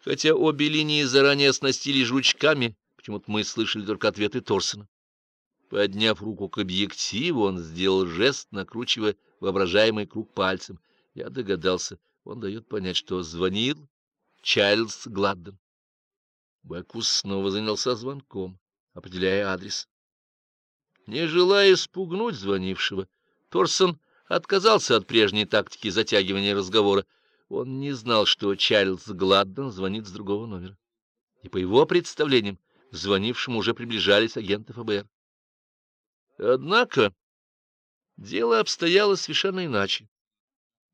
Хотя обе линии заранее оснастили жучками, почему-то мы слышали только ответы Торсона. Подняв руку к объективу, он сделал жест, накручивая воображаемый круг пальцем. Я догадался, он дает понять, что звонил Чайльз Гладден. Бекус снова занялся звонком, определяя адрес. Не желая спугнуть звонившего, Торсон отказался от прежней тактики затягивания разговора. Он не знал, что Чарльз Гладден звонит с другого номера. И по его представлениям, звонившему уже приближались агенты ФБР. Однако дело обстояло совершенно иначе.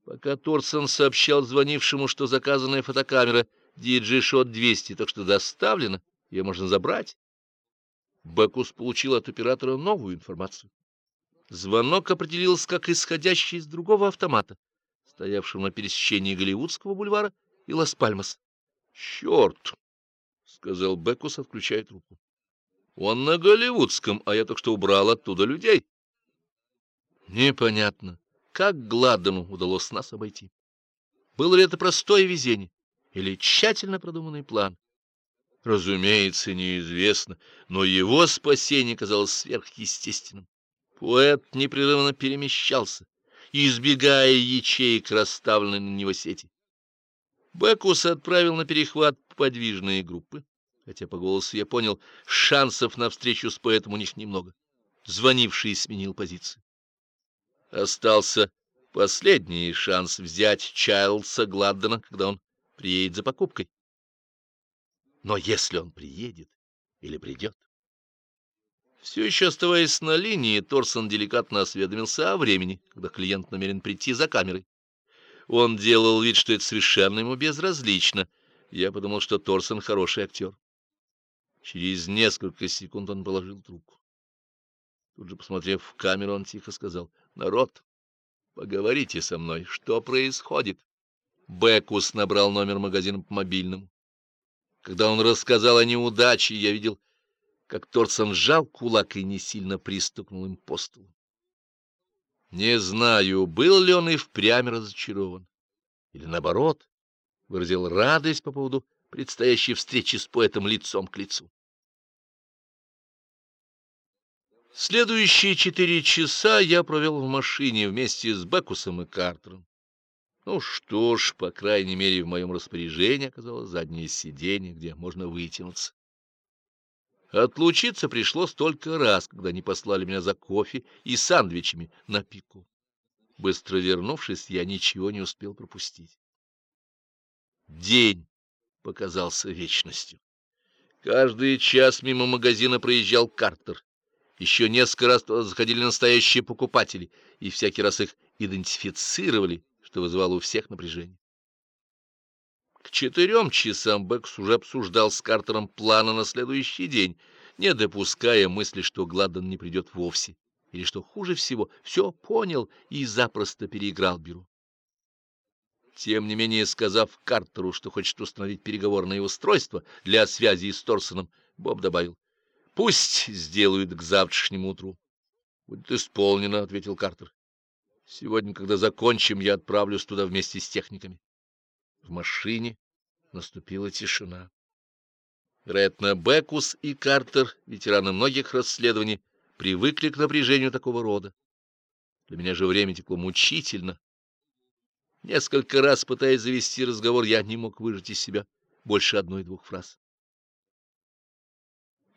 Пока Торсон сообщал звонившему, что заказанная фотокамера DG-Shot 200 так что доставлена, ее можно забрать, Бекус получил от оператора новую информацию. Звонок определился как исходящий из другого автомата, стоявшего на пересечении Голливудского бульвара и Лас-Пальмас. «Черт!» — сказал Бекус, отключая трубку. «Он на Голливудском, а я только что убрал оттуда людей». Непонятно, как Гладдену удалось нас обойти. Было ли это простое везение или тщательно продуманный план? Разумеется, неизвестно, но его спасение казалось сверхъестественным. Поэт непрерывно перемещался, избегая ячеек, расставленной на него сети. Бекус отправил на перехват подвижные группы, хотя по голосу я понял, шансов на встречу с поэтом у них немного. Звонивший сменил позицию. Остался последний шанс взять Чайлдса Гладдена, когда он приедет за покупкой. Но если он приедет или придет? Все еще оставаясь на линии, Торсон деликатно осведомился о времени, когда клиент намерен прийти за камерой. Он делал вид, что это совершенно ему безразлично. Я подумал, что Торсон хороший актер. Через несколько секунд он положил трубку. Тут же, посмотрев в камеру, он тихо сказал, «Народ, поговорите со мной, что происходит?» Бекус набрал номер магазина по мобильному. Когда он рассказал о неудаче, я видел, как Торсон сжал кулак и не сильно пристукнул им по столу. Не знаю, был ли он и впрямь разочарован, или, наоборот, выразил радость по поводу предстоящей встречи с поэтом лицом к лицу. Следующие четыре часа я провел в машине вместе с Бекусом и Картером. Ну что ж, по крайней мере, в моем распоряжении оказалось заднее сиденье, где можно вытянуться. Отлучиться пришлось только раз, когда они послали меня за кофе и сандвичами на пику. Быстро вернувшись, я ничего не успел пропустить. День показался вечностью. Каждый час мимо магазина проезжал Картер. Еще несколько раз заходили настоящие покупатели, и всякий раз их идентифицировали что вызывало у всех напряжение. К четырем часам Бэкс уже обсуждал с Картером планы на следующий день, не допуская мысли, что Гладден не придет вовсе, или, что хуже всего, все понял и запросто переиграл Беру. Тем не менее, сказав Картеру, что хочет установить переговорное устройство для связи с Торсоном, Боб добавил, «Пусть сделают к завтрашнему утру». «Будет исполнено», — ответил Картер. Сегодня, когда закончим, я отправлюсь туда вместе с техниками. В машине наступила тишина. Вероятно, Бекус и Картер, ветераны многих расследований, привыкли к напряжению такого рода. Для меня же время текло мучительно. Несколько раз, пытаясь завести разговор, я не мог выжать из себя больше одной-двух фраз.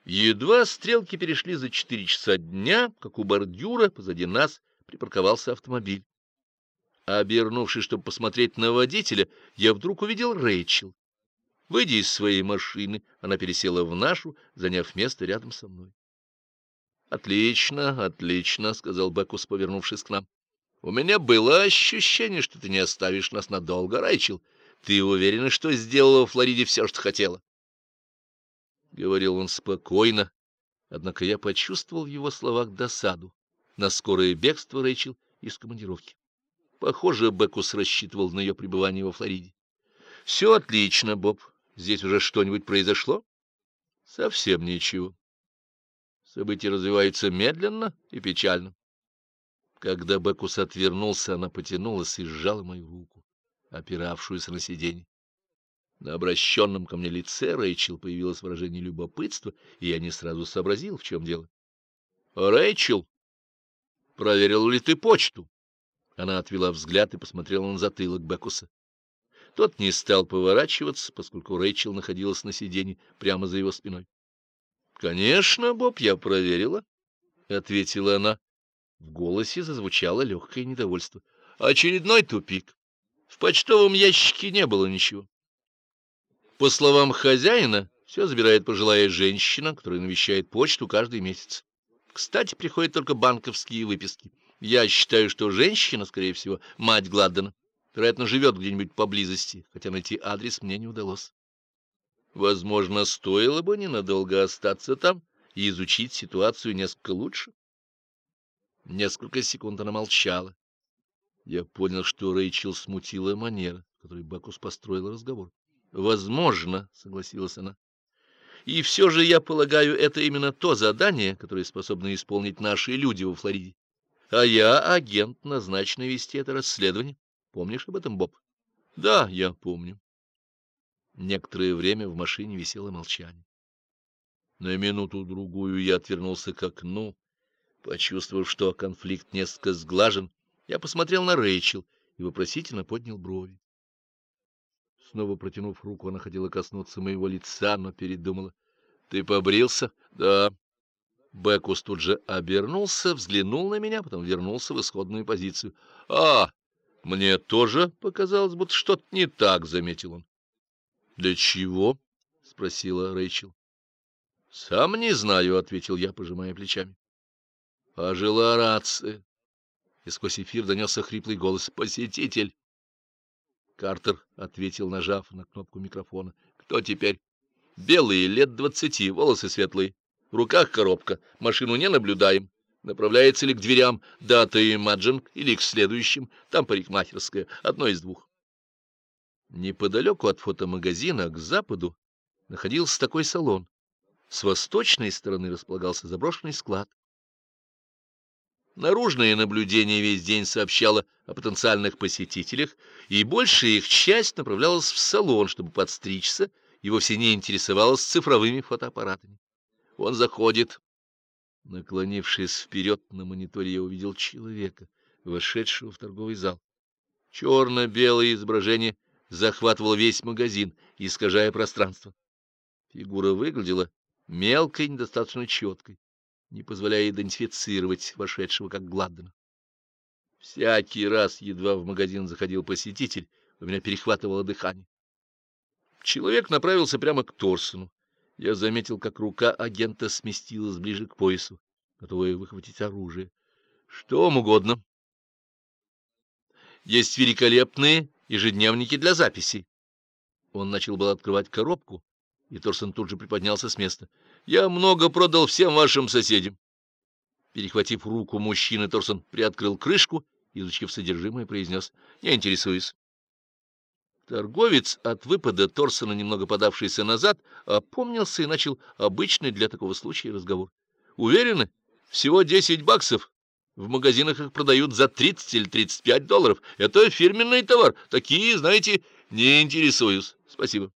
Едва стрелки перешли за четыре часа дня, как у бордюра позади нас припарковался автомобиль. Обернувшись, чтобы посмотреть на водителя, я вдруг увидел Рэйчел. Выйдя из своей машины, она пересела в нашу, заняв место рядом со мной. — Отлично, отлично, — сказал Бекус, повернувшись к нам. — У меня было ощущение, что ты не оставишь нас надолго, Рэйчел. Ты уверена, что сделала в Флориде все, что хотела? Говорил он спокойно, однако я почувствовал в его словах досаду на скорое бегство Рэйчел из командировки. Похоже, Бекус рассчитывал на ее пребывание во Флориде. — Все отлично, Боб. Здесь уже что-нибудь произошло? — Совсем ничего. События развиваются медленно и печально. Когда Бекус отвернулся, она потянулась и сжала мою руку, опиравшуюся на сиденье. На обращенном ко мне лице Рэйчел появилось выражение любопытства, и я не сразу сообразил, в чем дело. — Рэйчел, проверил ли ты почту? Она отвела взгляд и посмотрела на затылок Бекуса. Тот не стал поворачиваться, поскольку Рэйчел находилась на сиденье прямо за его спиной. — Конечно, Боб, я проверила, — ответила она. В голосе зазвучало легкое недовольство. — Очередной тупик. В почтовом ящике не было ничего. По словам хозяина, все забирает пожилая женщина, которая навещает почту каждый месяц. Кстати, приходят только банковские выписки. Я считаю, что женщина, скорее всего, мать Гладдена, вероятно, живет где-нибудь поблизости, хотя найти адрес мне не удалось. Возможно, стоило бы ненадолго остаться там и изучить ситуацию несколько лучше. Несколько секунд она молчала. Я понял, что Рэйчел смутила манера, которой Бакус построил разговор. Возможно, согласилась она. И все же, я полагаю, это именно то задание, которое способны исполнить наши люди во Флориде. А я агент, назначенный вести это расследование. Помнишь об этом, Боб? Да, я помню. Некоторое время в машине висело молчание. На минуту-другую я отвернулся к окну, почувствовав, что конфликт несколько сглажен, я посмотрел на Рэйчел и вопросительно поднял брови. Снова протянув руку, она хотела коснуться моего лица, но передумала. — Ты побрился? — Да. Бекус тут же обернулся, взглянул на меня, потом вернулся в исходную позицию. — А, мне тоже показалось, будто что-то не так, — заметил он. — Для чего? — спросила Рэйчел. — Сам не знаю, — ответил я, пожимая плечами. — Ожила рация. И сквозь эфир донесся хриплый голос. — Посетитель. Картер ответил, нажав на кнопку микрофона. — Кто теперь? — Белые, лет двадцати, волосы светлые. В руках коробка. Машину не наблюдаем. Направляется ли к дверям дата и маджинг или к следующим? Там парикмахерская. Одно из двух. Неподалеку от фотомагазина, к западу, находился такой салон. С восточной стороны располагался заброшенный склад. Наружное наблюдение весь день сообщало о потенциальных посетителях, и большая их часть направлялась в салон, чтобы подстричься, и вовсе не интересовалась цифровыми фотоаппаратами. Он заходит. Наклонившись вперед на мониторе, я увидел человека, вошедшего в торговый зал. Черно-белое изображение захватывало весь магазин, искажая пространство. Фигура выглядела мелкой, недостаточно четкой не позволяя идентифицировать вошедшего как Гладдена. Всякий раз, едва в магазин заходил посетитель, у меня перехватывало дыхание. Человек направился прямо к Торсону. Я заметил, как рука агента сместилась ближе к поясу, готовая выхватить оружие. Что вам угодно. Есть великолепные ежедневники для записей. Он начал было открывать коробку, и Торсон тут же приподнялся с места. Я много продал всем вашим соседям. Перехватив руку мужчины, Торсон приоткрыл крышку, изучив содержимое, произнес «Не интересуюсь». Торговец от выпада Торсона, немного подавшийся назад, опомнился и начал обычный для такого случая разговор. «Уверены? Всего десять баксов. В магазинах их продают за тридцать или тридцать пять долларов. Это фирменный товар. Такие, знаете, не интересуюсь. Спасибо».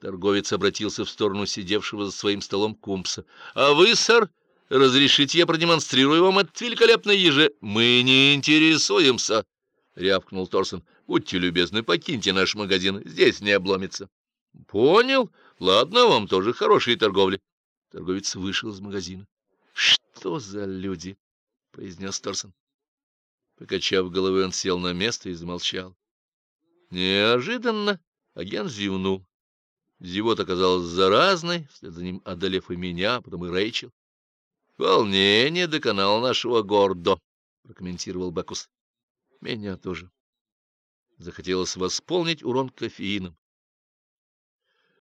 Торговец обратился в сторону сидевшего за своим столом кумпса. — А вы, сэр, разрешите я продемонстрирую вам этот великолепный еже? — Мы не интересуемся, — рявкнул Торсон. — Будьте любезны, покиньте наш магазин, здесь не обломится. — Понял. Ладно, вам тоже хорошей торговли. Торговец вышел из магазина. — Что за люди? — произнес Торсон. Покачав головой, он сел на место и замолчал. Неожиданно агент зевнул. Зевот оказалась заразной, вслед за ним одолев и меня, а потом и Рэйчел. — Волнение доконало нашего гордо, — прокомментировал Бакус. — Меня тоже. Захотелось восполнить урон кофеином,